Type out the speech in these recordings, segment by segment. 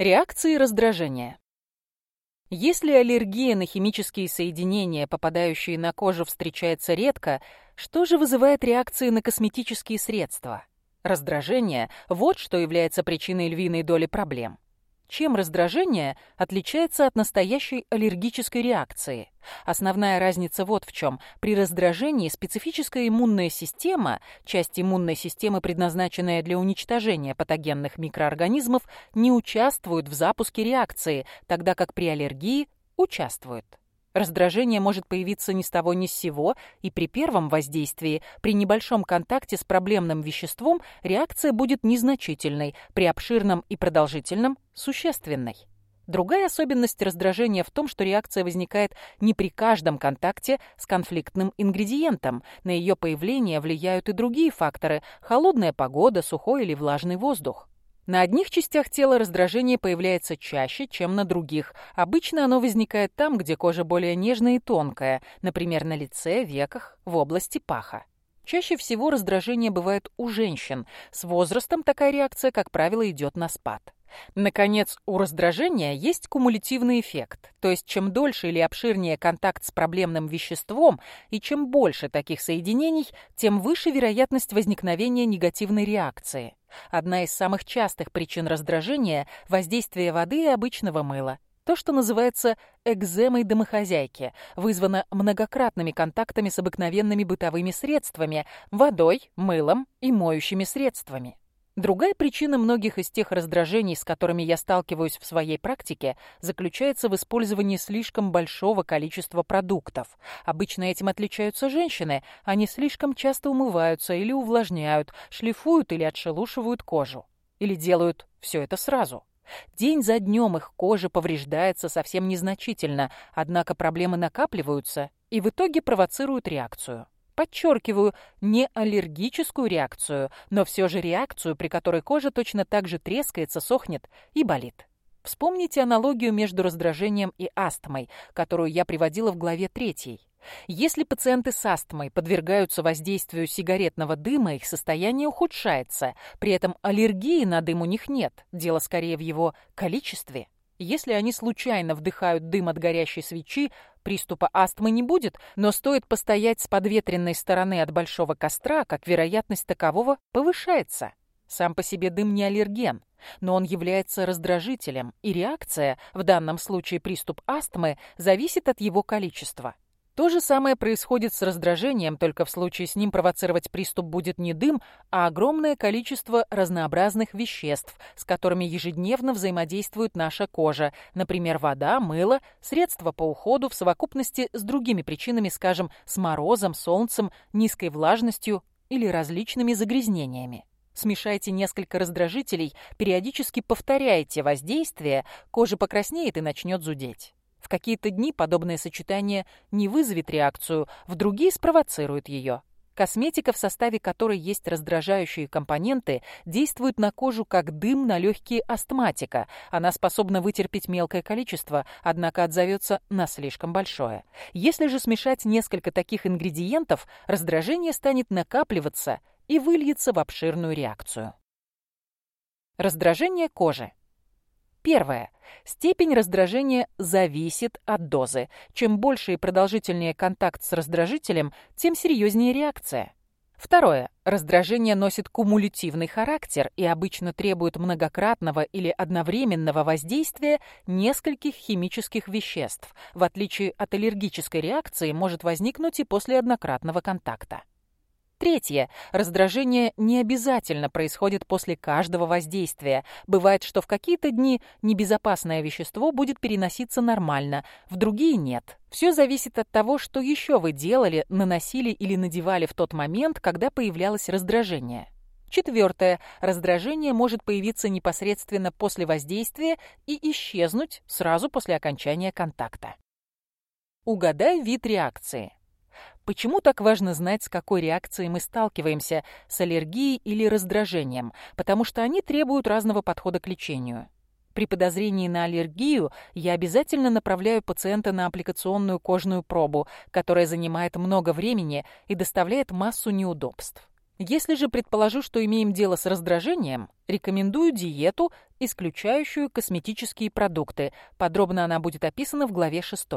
Реакции раздражения. Если аллергия на химические соединения, попадающие на кожу, встречается редко, что же вызывает реакции на косметические средства? Раздражение – вот что является причиной львиной доли проблем. Чем раздражение отличается от настоящей аллергической реакции? Основная разница вот в чем. При раздражении специфическая иммунная система, часть иммунной системы, предназначенная для уничтожения патогенных микроорганизмов, не участвует в запуске реакции, тогда как при аллергии участвует. Раздражение может появиться ни с того ни с сего, и при первом воздействии, при небольшом контакте с проблемным веществом, реакция будет незначительной, при обширном и продолжительном – существенной. Другая особенность раздражения в том, что реакция возникает не при каждом контакте с конфликтным ингредиентом. На ее появление влияют и другие факторы – холодная погода, сухой или влажный воздух. На одних частях тела раздражение появляется чаще, чем на других. Обычно оно возникает там, где кожа более нежная и тонкая, например, на лице, веках, в области паха. Чаще всего раздражение бывает у женщин. С возрастом такая реакция, как правило, идет на спад. Наконец, у раздражения есть кумулятивный эффект, то есть чем дольше или обширнее контакт с проблемным веществом и чем больше таких соединений, тем выше вероятность возникновения негативной реакции. Одна из самых частых причин раздражения – воздействие воды и обычного мыла. То, что называется экземой домохозяйки, вызвано многократными контактами с обыкновенными бытовыми средствами – водой, мылом и моющими средствами. Другая причина многих из тех раздражений, с которыми я сталкиваюсь в своей практике, заключается в использовании слишком большого количества продуктов. Обычно этим отличаются женщины, они слишком часто умываются или увлажняют, шлифуют или отшелушивают кожу. Или делают все это сразу. День за днем их кожа повреждается совсем незначительно, однако проблемы накапливаются и в итоге провоцируют реакцию. Подчеркиваю, не аллергическую реакцию, но все же реакцию, при которой кожа точно так же трескается, сохнет и болит. Вспомните аналогию между раздражением и астмой, которую я приводила в главе 3. Если пациенты с астмой подвергаются воздействию сигаретного дыма, их состояние ухудшается. При этом аллергии на дым у них нет, дело скорее в его количестве. Если они случайно вдыхают дым от горящей свечи, Приступа астмы не будет, но стоит постоять с подветренной стороны от большого костра, как вероятность такового повышается. Сам по себе дым не аллерген, но он является раздражителем, и реакция, в данном случае приступ астмы, зависит от его количества. То же самое происходит с раздражением, только в случае с ним провоцировать приступ будет не дым, а огромное количество разнообразных веществ, с которыми ежедневно взаимодействует наша кожа, например, вода, мыло, средства по уходу в совокупности с другими причинами, скажем, с морозом, солнцем, низкой влажностью или различными загрязнениями. Смешайте несколько раздражителей, периодически повторяйте воздействие, кожа покраснеет и начнет зудеть. В какие-то дни подобное сочетание не вызовет реакцию, в другие спровоцирует ее. Косметика, в составе которой есть раздражающие компоненты, действует на кожу как дым на легкие астматика. Она способна вытерпеть мелкое количество, однако отзовется на слишком большое. Если же смешать несколько таких ингредиентов, раздражение станет накапливаться и выльется в обширную реакцию. Раздражение кожи. Первое. Степень раздражения зависит от дозы. Чем больше и продолжительнее контакт с раздражителем, тем серьезнее реакция. Второе. Раздражение носит кумулятивный характер и обычно требует многократного или одновременного воздействия нескольких химических веществ. В отличие от аллергической реакции, может возникнуть и после однократного контакта. Третье. Раздражение не обязательно происходит после каждого воздействия. Бывает, что в какие-то дни небезопасное вещество будет переноситься нормально, в другие нет. Все зависит от того, что еще вы делали, наносили или надевали в тот момент, когда появлялось раздражение. Четвертое. Раздражение может появиться непосредственно после воздействия и исчезнуть сразу после окончания контакта. Угадай вид реакции. Почему так важно знать, с какой реакцией мы сталкиваемся, с аллергией или раздражением? Потому что они требуют разного подхода к лечению. При подозрении на аллергию я обязательно направляю пациента на аппликационную кожную пробу, которая занимает много времени и доставляет массу неудобств. Если же предположу, что имеем дело с раздражением, рекомендую диету, исключающую косметические продукты. Подробно она будет описана в главе 6.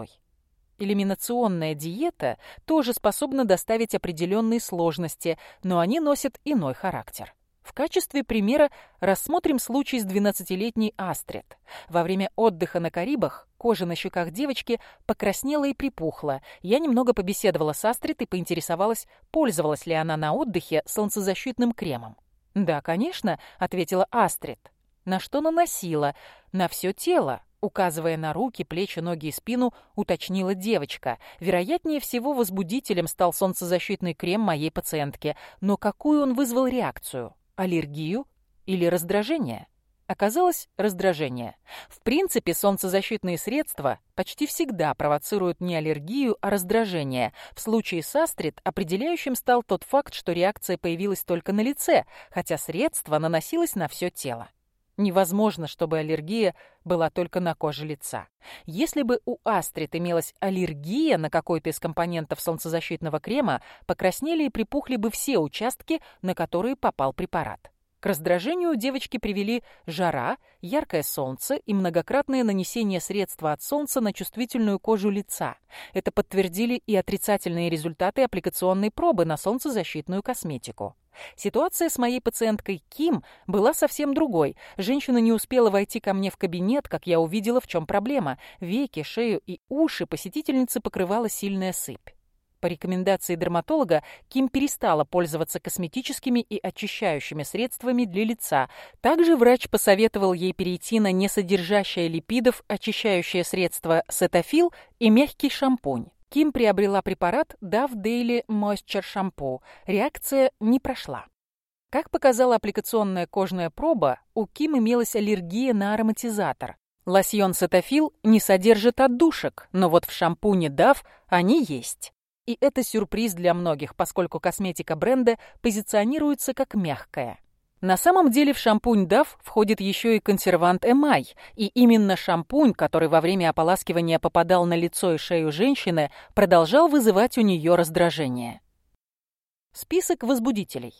Элиминационная диета тоже способна доставить определенные сложности, но они носят иной характер. В качестве примера рассмотрим случай с 12-летней Астрид. Во время отдыха на Карибах кожа на щеках девочки покраснела и припухла. Я немного побеседовала с Астрид и поинтересовалась, пользовалась ли она на отдыхе солнцезащитным кремом. «Да, конечно», — ответила Астрид. «На что наносила?» «На все тело. Указывая на руки, плечи, ноги и спину, уточнила девочка. Вероятнее всего, возбудителем стал солнцезащитный крем моей пациентки. Но какую он вызвал реакцию? Аллергию или раздражение? Оказалось, раздражение. В принципе, солнцезащитные средства почти всегда провоцируют не аллергию, а раздражение. В случае с астрид определяющим стал тот факт, что реакция появилась только на лице, хотя средство наносилось на все тело. Невозможно, чтобы аллергия была только на коже лица. Если бы у Астрид имелась аллергия на какой-то из компонентов солнцезащитного крема, покраснели и припухли бы все участки, на которые попал препарат. К раздражению девочки привели жара, яркое солнце и многократное нанесение средства от солнца на чувствительную кожу лица. Это подтвердили и отрицательные результаты аппликационной пробы на солнцезащитную косметику. Ситуация с моей пациенткой Ким была совсем другой. Женщина не успела войти ко мне в кабинет, как я увидела, в чем проблема. Веки, шею и уши посетительницы покрывала сильная сыпь. По рекомендации дерматолога, Ким перестала пользоваться косметическими и очищающими средствами для лица. Также врач посоветовал ей перейти на несодержащее липидов очищающее средство сетофил и мягкий шампунь. Ким приобрела препарат Dove Daily Moisture Shampoo. Реакция не прошла. Как показала аппликационная кожная проба, у Ким имелась аллергия на ароматизатор. Лосьон Цетофил не содержит отдушек, но вот в шампуне Dove они есть. И это сюрприз для многих, поскольку косметика бренда позиционируется как мягкая. На самом деле в шампунь DAF входит еще и консервант Эмай, и именно шампунь, который во время ополаскивания попадал на лицо и шею женщины, продолжал вызывать у нее раздражение. Список возбудителей.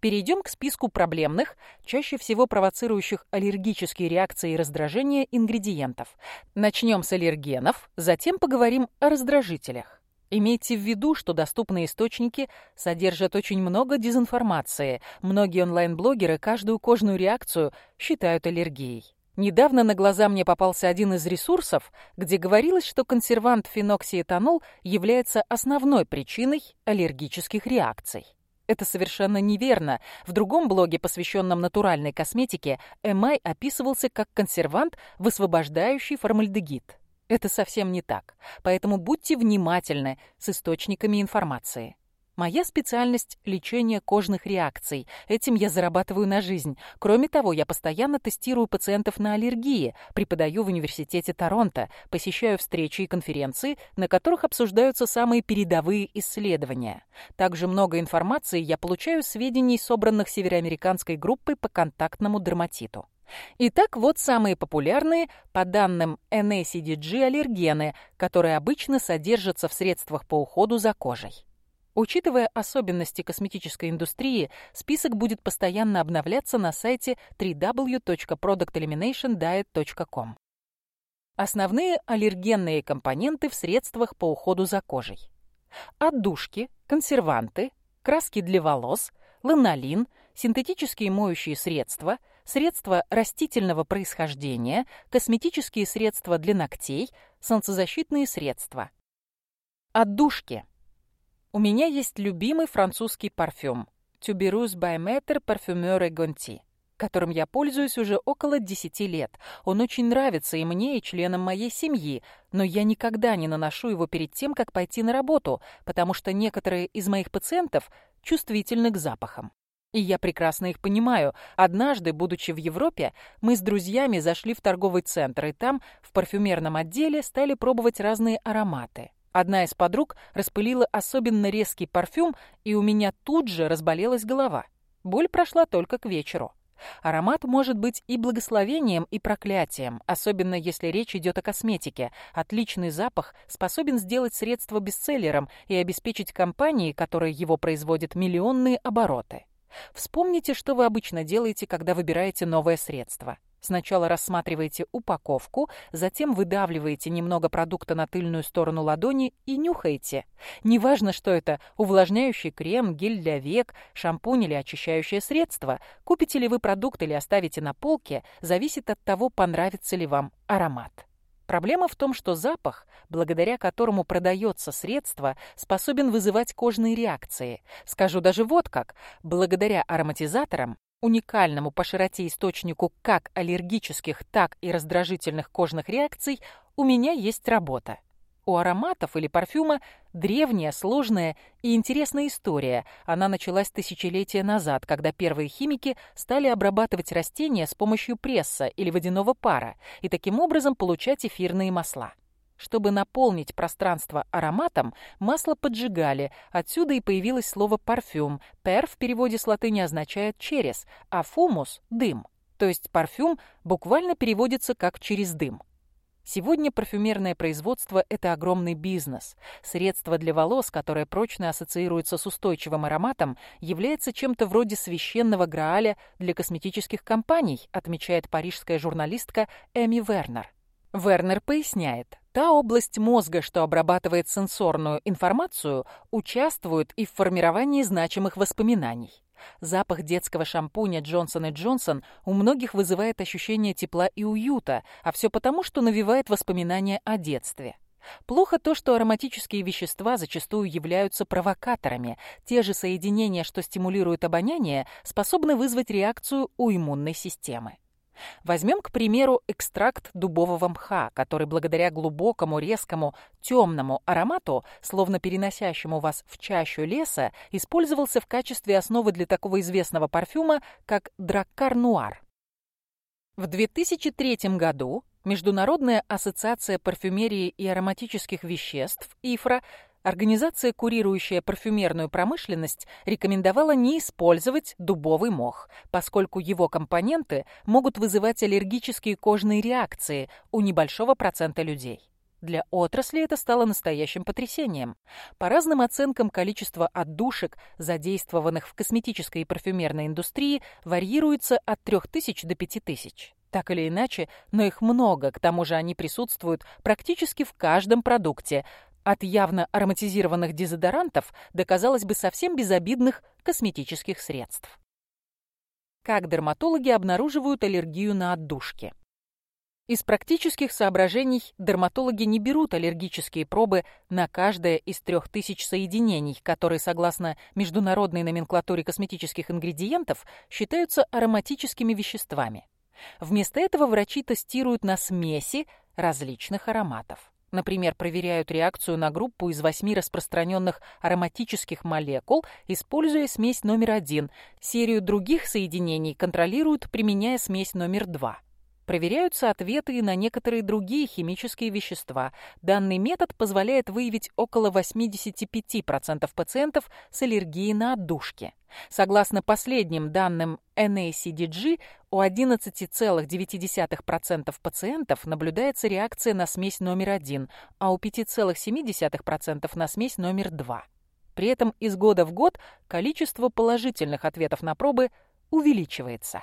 Перейдем к списку проблемных, чаще всего провоцирующих аллергические реакции и раздражение ингредиентов. Начнем с аллергенов, затем поговорим о раздражителях. Имейте в виду, что доступные источники содержат очень много дезинформации. Многие онлайн-блогеры каждую кожную реакцию считают аллергией. Недавно на глаза мне попался один из ресурсов, где говорилось, что консервант феноксиэтанол является основной причиной аллергических реакций. Это совершенно неверно. В другом блоге, посвященном натуральной косметике, эмай описывался как консервант, высвобождающий формальдегид. Это совсем не так, поэтому будьте внимательны с источниками информации. Моя специальность – лечение кожных реакций. Этим я зарабатываю на жизнь. Кроме того, я постоянно тестирую пациентов на аллергии, преподаю в Университете Торонто, посещаю встречи и конференции, на которых обсуждаются самые передовые исследования. Также много информации я получаю сведений, собранных североамериканской группой по контактному дерматиту. Итак, вот самые популярные, по данным NACDG, аллергены, которые обычно содержатся в средствах по уходу за кожей. Учитывая особенности косметической индустрии, список будет постоянно обновляться на сайте www.producteliminationdiet.com. Основные аллергенные компоненты в средствах по уходу за кожей. Отдушки, консерванты, краски для волос, ланолин, синтетические моющие средства – средства растительного происхождения, косметические средства для ногтей, солнцезащитные средства. Отдушки. У меня есть любимый французский парфюм Tuberose by Meter Parfumeur Gonti, которым я пользуюсь уже около 10 лет. Он очень нравится и мне, и членам моей семьи, но я никогда не наношу его перед тем, как пойти на работу, потому что некоторые из моих пациентов чувствительны к запахам. И я прекрасно их понимаю. Однажды, будучи в Европе, мы с друзьями зашли в торговый центр, и там, в парфюмерном отделе, стали пробовать разные ароматы. Одна из подруг распылила особенно резкий парфюм, и у меня тут же разболелась голова. Боль прошла только к вечеру. Аромат может быть и благословением, и проклятием, особенно если речь идет о косметике. Отличный запах способен сделать средство бестселлером и обеспечить компании, которая его производит, миллионные обороты. Вспомните, что вы обычно делаете, когда выбираете новое средство. Сначала рассматриваете упаковку, затем выдавливаете немного продукта на тыльную сторону ладони и нюхаете. Неважно, что это – увлажняющий крем, гель для век, шампунь или очищающее средство. Купите ли вы продукт или оставите на полке, зависит от того, понравится ли вам аромат. Проблема в том, что запах, благодаря которому продается средство, способен вызывать кожные реакции. Скажу даже вот как. Благодаря ароматизаторам, уникальному по широте источнику как аллергических, так и раздражительных кожных реакций, у меня есть работа у ароматов или парфюма древняя, сложная и интересная история. Она началась тысячелетия назад, когда первые химики стали обрабатывать растения с помощью пресса или водяного пара и таким образом получать эфирные масла. Чтобы наполнить пространство ароматом, масло поджигали, отсюда и появилось слово «парфюм». «Пер» в переводе с латыни означает «через», а «фумус» — «дым». То есть парфюм буквально переводится как «через дым». Сегодня парфюмерное производство – это огромный бизнес. Средство для волос, которое прочно ассоциируется с устойчивым ароматом, является чем-то вроде священного грааля для косметических компаний, отмечает парижская журналистка Эми Вернер. Вернер поясняет, та область мозга, что обрабатывает сенсорную информацию, участвует и в формировании значимых воспоминаний. Запах детского шампуня Джонсон и Джонсон у многих вызывает ощущение тепла и уюта, а все потому, что навевает воспоминания о детстве. Плохо то, что ароматические вещества зачастую являются провокаторами. Те же соединения, что стимулируют обоняние, способны вызвать реакцию у иммунной системы. Возьмем, к примеру, экстракт дубового мха, который благодаря глубокому, резкому, темному аромату, словно переносящему вас в чащу леса, использовался в качестве основы для такого известного парфюма, как драккар нуар. В 2003 году Международная ассоциация парфюмерии и ароматических веществ, ИФРА, Организация, курирующая парфюмерную промышленность, рекомендовала не использовать дубовый мох, поскольку его компоненты могут вызывать аллергические кожные реакции у небольшого процента людей. Для отрасли это стало настоящим потрясением. По разным оценкам, количество отдушек, задействованных в косметической и парфюмерной индустрии, варьируется от 3000 до 5000. Так или иначе, но их много, к тому же они присутствуют практически в каждом продукте, от явно ароматизированных дезодорантов до, казалось бы, совсем безобидных косметических средств. Как дерматологи обнаруживают аллергию на отдушки? Из практических соображений дерматологи не берут аллергические пробы на каждое из трех тысяч соединений, которые, согласно международной номенклатуре косметических ингредиентов, считаются ароматическими веществами. Вместо этого врачи тестируют на смеси различных ароматов. Например, проверяют реакцию на группу из восьми распространенных ароматических молекул, используя смесь номер один. Серию других соединений контролируют, применяя смесь номер два. Проверяются ответы и на некоторые другие химические вещества. Данный метод позволяет выявить около 85% пациентов с аллергией на отдушки. Согласно последним данным NACDG, у 11,9% пациентов наблюдается реакция на смесь номер 1, а у 5,7% на смесь номер 2. При этом из года в год количество положительных ответов на пробы увеличивается.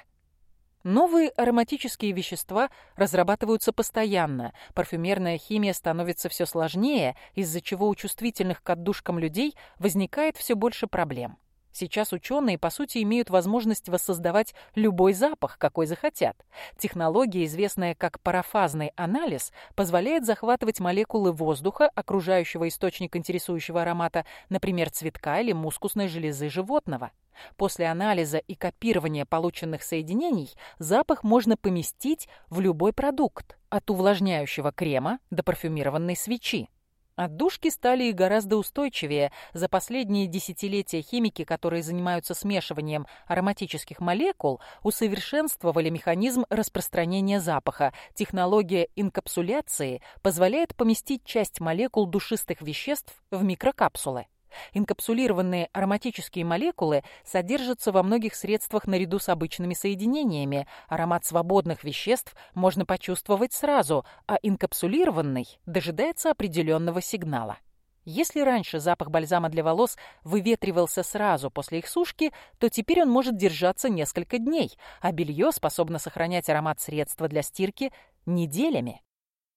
Новые ароматические вещества разрабатываются постоянно, парфюмерная химия становится все сложнее, из-за чего у чувствительных к отдушкам людей возникает все больше проблем. Сейчас ученые, по сути, имеют возможность воссоздавать любой запах, какой захотят. Технология, известная как парафазный анализ, позволяет захватывать молекулы воздуха, окружающего источник интересующего аромата, например, цветка или мускусной железы животного. После анализа и копирования полученных соединений запах можно поместить в любой продукт, от увлажняющего крема до парфюмированной свечи. Отдушки стали и гораздо устойчивее. За последние десятилетия химики, которые занимаются смешиванием ароматических молекул, усовершенствовали механизм распространения запаха. Технология инкапсуляции позволяет поместить часть молекул душистых веществ в микрокапсулы. Инкапсулированные ароматические молекулы содержатся во многих средствах наряду с обычными соединениями. Аромат свободных веществ можно почувствовать сразу, а инкапсулированный дожидается определенного сигнала. Если раньше запах бальзама для волос выветривался сразу после их сушки, то теперь он может держаться несколько дней, а белье способно сохранять аромат средства для стирки неделями.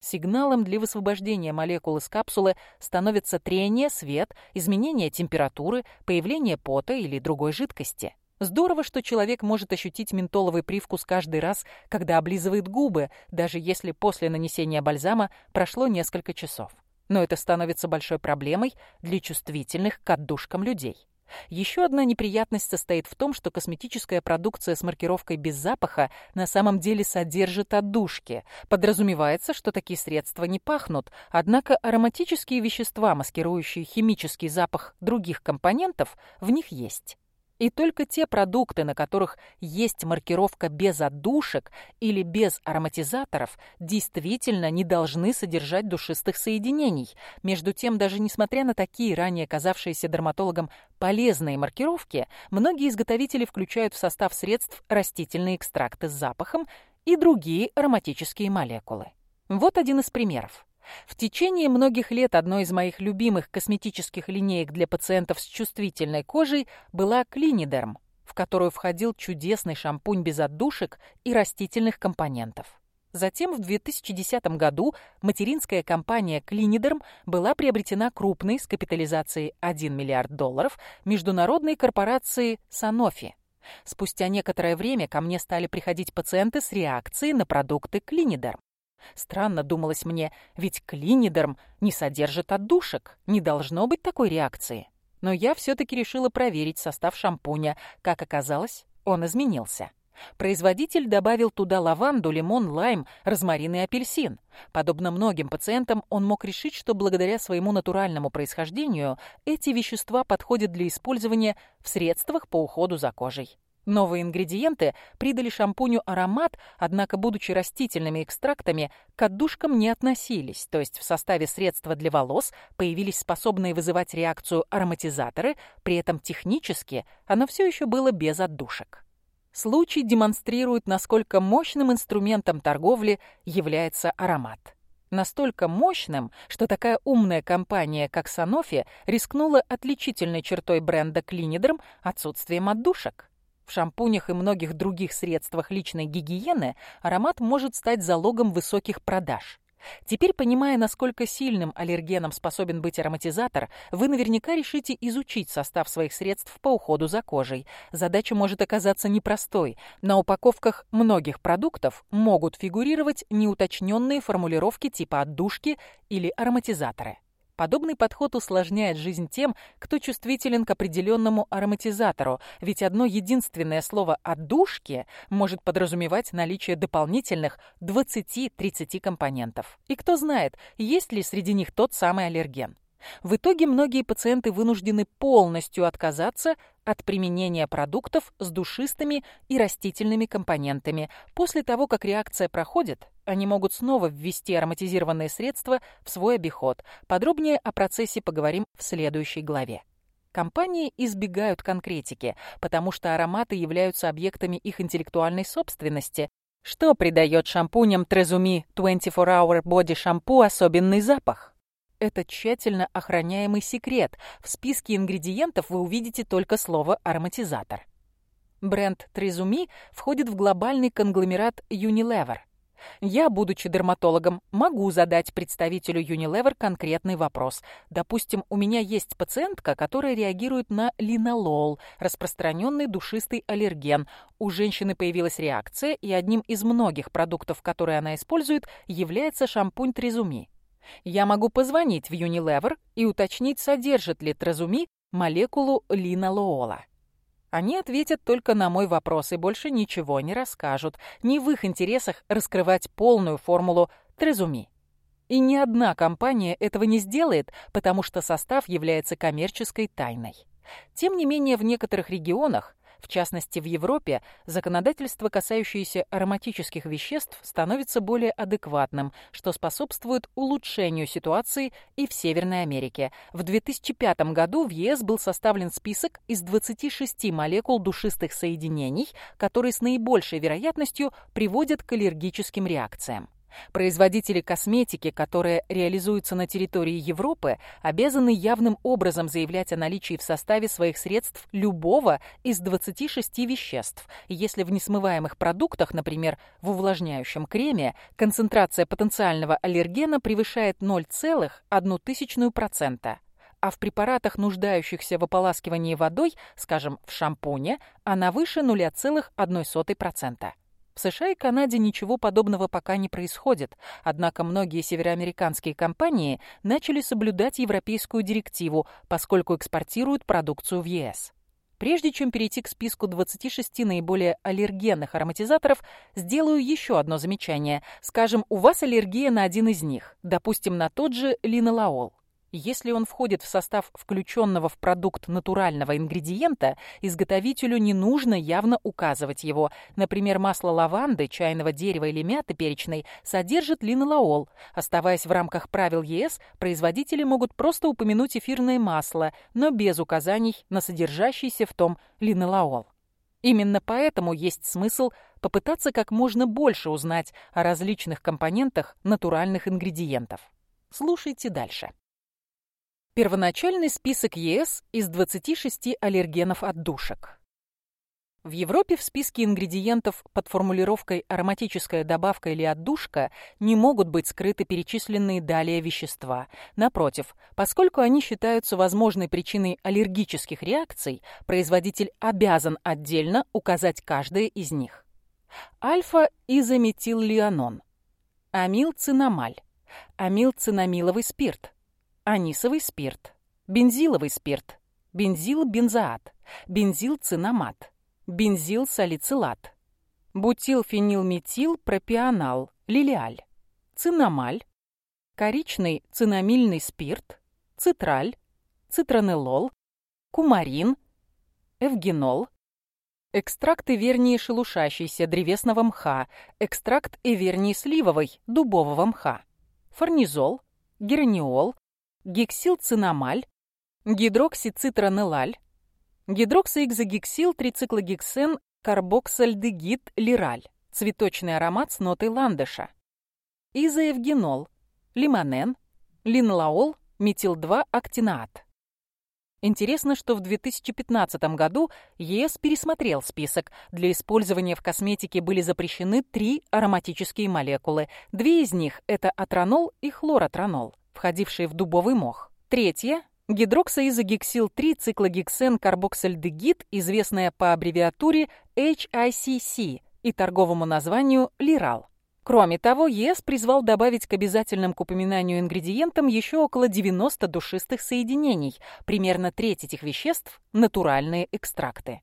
Сигналом для высвобождения молекул из капсулы становится трение, свет, изменение температуры, появление пота или другой жидкости. Здорово, что человек может ощутить ментоловый привкус каждый раз, когда облизывает губы, даже если после нанесения бальзама прошло несколько часов. Но это становится большой проблемой для чувствительных к отдушкам людей. Еще одна неприятность состоит в том, что косметическая продукция с маркировкой без запаха на самом деле содержит отдушки. Подразумевается, что такие средства не пахнут, однако ароматические вещества, маскирующие химический запах других компонентов, в них есть. И только те продукты, на которых есть маркировка без отдушек или без ароматизаторов, действительно не должны содержать душистых соединений. Между тем, даже несмотря на такие ранее казавшиеся дерматологам полезные маркировки, многие изготовители включают в состав средств растительные экстракты с запахом и другие ароматические молекулы. Вот один из примеров. В течение многих лет одной из моих любимых косметических линеек для пациентов с чувствительной кожей была Клинидерм, в которую входил чудесный шампунь без отдушек и растительных компонентов. Затем в 2010 году материнская компания Клинидерм была приобретена крупной с капитализацией 1 миллиард долларов международной корпорацией Sanofi. Спустя некоторое время ко мне стали приходить пациенты с реакцией на продукты Клинидерм. Странно думалось мне, ведь клинидерм не содержит отдушек, не должно быть такой реакции. Но я все-таки решила проверить состав шампуня. Как оказалось, он изменился. Производитель добавил туда лаванду, лимон, лайм, розмарин и апельсин. Подобно многим пациентам, он мог решить, что благодаря своему натуральному происхождению эти вещества подходят для использования в средствах по уходу за кожей. Новые ингредиенты придали шампуню аромат, однако, будучи растительными экстрактами, к отдушкам не относились, то есть в составе средства для волос появились способные вызывать реакцию ароматизаторы, при этом технически оно все еще было без отдушек. Случай демонстрирует, насколько мощным инструментом торговли является аромат. Настолько мощным, что такая умная компания, как Sanofi, рискнула отличительной чертой бренда Клинидерм отсутствием отдушек. В шампунях и многих других средствах личной гигиены аромат может стать залогом высоких продаж. Теперь, понимая, насколько сильным аллергеном способен быть ароматизатор, вы наверняка решите изучить состав своих средств по уходу за кожей. Задача может оказаться непростой. На упаковках многих продуктов могут фигурировать неуточненные формулировки типа отдушки или ароматизаторы. Подобный подход усложняет жизнь тем, кто чувствителен к определенному ароматизатору, ведь одно единственное слово «отдушки» может подразумевать наличие дополнительных 20-30 компонентов. И кто знает, есть ли среди них тот самый аллерген. В итоге многие пациенты вынуждены полностью отказаться от применения продуктов с душистыми и растительными компонентами. После того, как реакция проходит, они могут снова ввести ароматизированные средства в свой обиход. Подробнее о процессе поговорим в следующей главе. Компании избегают конкретики, потому что ароматы являются объектами их интеллектуальной собственности. Что придает шампуням Трезуми 24 Hour Body Shampoo особенный запах? Это тщательно охраняемый секрет. В списке ингредиентов вы увидите только слово «ароматизатор». Бренд Тризуми входит в глобальный конгломерат Unilever. Я, будучи дерматологом, могу задать представителю Unilever конкретный вопрос. Допустим, у меня есть пациентка, которая реагирует на линолол, распространенный душистый аллерген. У женщины появилась реакция, и одним из многих продуктов, которые она использует, является шампунь Тризуми. Я могу позвонить в Unilever и уточнить, содержит ли Тразуми молекулу линолоола. Они ответят только на мой вопрос и больше ничего не расскажут. Не в их интересах раскрывать полную формулу Трезуми. И ни одна компания этого не сделает, потому что состав является коммерческой тайной. Тем не менее, в некоторых регионах, в частности в Европе, законодательство, касающееся ароматических веществ, становится более адекватным, что способствует улучшению ситуации и в Северной Америке. В 2005 году в ЕС был составлен список из 26 молекул душистых соединений, которые с наибольшей вероятностью приводят к аллергическим реакциям. Производители косметики, которые реализуются на территории Европы, обязаны явным образом заявлять о наличии в составе своих средств любого из 26 веществ. Если в несмываемых продуктах, например, в увлажняющем креме, концентрация потенциального аллергена превышает 0,001%, а в препаратах, нуждающихся в ополаскивании водой, скажем, в шампуне, она выше 0,01%. В США и Канаде ничего подобного пока не происходит, однако многие североамериканские компании начали соблюдать европейскую директиву, поскольку экспортируют продукцию в ЕС. Прежде чем перейти к списку 26 наиболее аллергенных ароматизаторов, сделаю еще одно замечание. Скажем, у вас аллергия на один из них, допустим, на тот же линолаол. Если он входит в состав включенного в продукт натурального ингредиента, изготовителю не нужно явно указывать его. Например, масло лаванды, чайного дерева или мяты перечной содержит линолаол. Оставаясь в рамках правил ЕС, производители могут просто упомянуть эфирное масло, но без указаний на содержащийся в том линолаол. Именно поэтому есть смысл попытаться как можно больше узнать о различных компонентах натуральных ингредиентов. Слушайте дальше. Первоначальный список ЕС из 26 аллергенов отдушек. В Европе в списке ингредиентов под формулировкой «ароматическая добавка» или «отдушка» не могут быть скрыты перечисленные далее вещества. Напротив, поскольку они считаются возможной причиной аллергических реакций, производитель обязан отдельно указать каждое из них. Альфа-изометиллионон, амилцинамаль, амилцинамиловый спирт – анисовый спирт, бензиловый спирт, бензил-бензоат, бензил-цинамат, бензил-салицилат, бутилфенилметил-пропионал, лилиаль, цинамаль, коричный цинамильный спирт, цитраль, цитронелол, кумарин, эвгенол, экстракт эвернии шелушащейся древесного мха, экстракт эвернии сливовой, дубового мха, фарнизол, герниол, гексилцинамаль, гидроксицитронелаль, гидроксоэкзогексил трициклогексен карбоксальдегид лираль, цветочный аромат с нотой ландыша, изоевгенол, лимонен, линлаол, метил-2-актинат. Интересно, что в 2015 году ЕС пересмотрел список. Для использования в косметике были запрещены три ароматические молекулы. Две из них – это атронол и хлоратронол входившие в дубовый мох. Третье – гидроксоизогексил-3 циклогексен карбоксальдегид, известная по аббревиатуре HICC и торговому названию лирал. Кроме того, ЕС призвал добавить к обязательным к упоминанию ингредиентам еще около 90 душистых соединений. Примерно треть этих веществ – натуральные экстракты.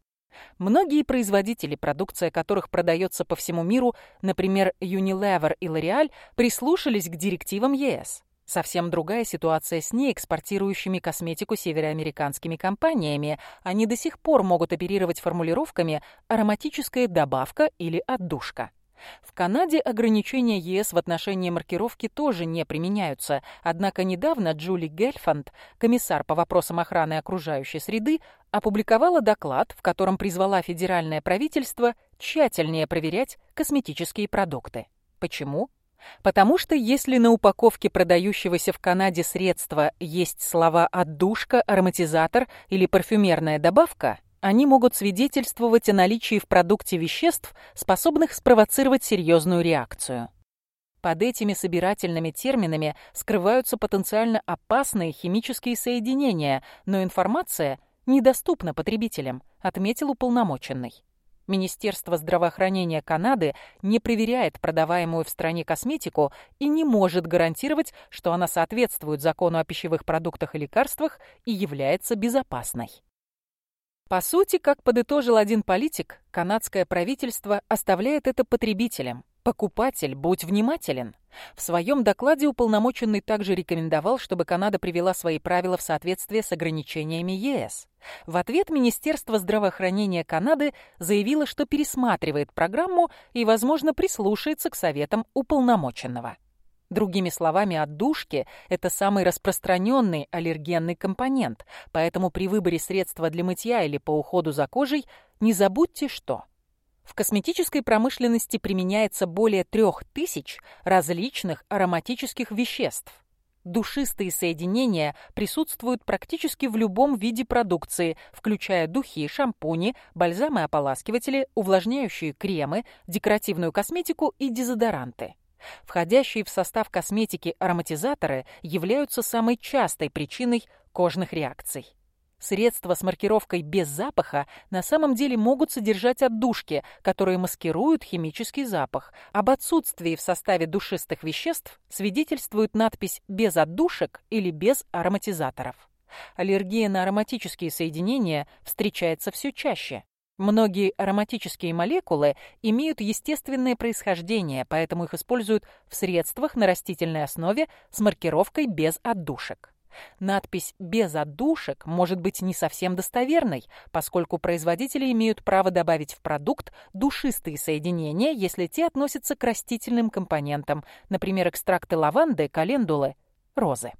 Многие производители, продукция которых продается по всему миру, например, Unilever и L'Oreal, прислушались к директивам ЕС. Совсем другая ситуация с неэкспортирующими косметику североамериканскими компаниями. Они до сих пор могут оперировать формулировками «ароматическая добавка» или «отдушка». В Канаде ограничения ЕС в отношении маркировки тоже не применяются, однако недавно Джули Гельфанд, комиссар по вопросам охраны окружающей среды, опубликовала доклад, в котором призвала федеральное правительство тщательнее проверять косметические продукты. Почему? Потому что если на упаковке продающегося в Канаде средства есть слова «отдушка», «ароматизатор» или «парфюмерная добавка», они могут свидетельствовать о наличии в продукте веществ, способных спровоцировать серьезную реакцию. Под этими собирательными терминами скрываются потенциально опасные химические соединения, но информация недоступна потребителям, отметил уполномоченный. Министерство здравоохранения Канады не проверяет продаваемую в стране косметику и не может гарантировать, что она соответствует закону о пищевых продуктах и лекарствах и является безопасной. По сути, как подытожил один политик, канадское правительство оставляет это потребителям, Покупатель, будь внимателен. В своем докладе уполномоченный также рекомендовал, чтобы Канада привела свои правила в соответствие с ограничениями ЕС. В ответ Министерство здравоохранения Канады заявило, что пересматривает программу и, возможно, прислушается к советам уполномоченного. Другими словами, отдушки – это самый распространенный аллергенный компонент, поэтому при выборе средства для мытья или по уходу за кожей не забудьте, что – в косметической промышленности применяется более 3000 различных ароматических веществ. Душистые соединения присутствуют практически в любом виде продукции, включая духи, шампуни, бальзамы-ополаскиватели, увлажняющие кремы, декоративную косметику и дезодоранты. Входящие в состав косметики ароматизаторы являются самой частой причиной кожных реакций. Средства с маркировкой без запаха на самом деле могут содержать отдушки, которые маскируют химический запах. Об отсутствии в составе душистых веществ свидетельствует надпись «без отдушек» или «без ароматизаторов». Аллергия на ароматические соединения встречается все чаще. Многие ароматические молекулы имеют естественное происхождение, поэтому их используют в средствах на растительной основе с маркировкой без отдушек. Надпись «без отдушек» может быть не совсем достоверной, поскольку производители имеют право добавить в продукт душистые соединения, если те относятся к растительным компонентам, например, экстракты лаванды, календулы, розы.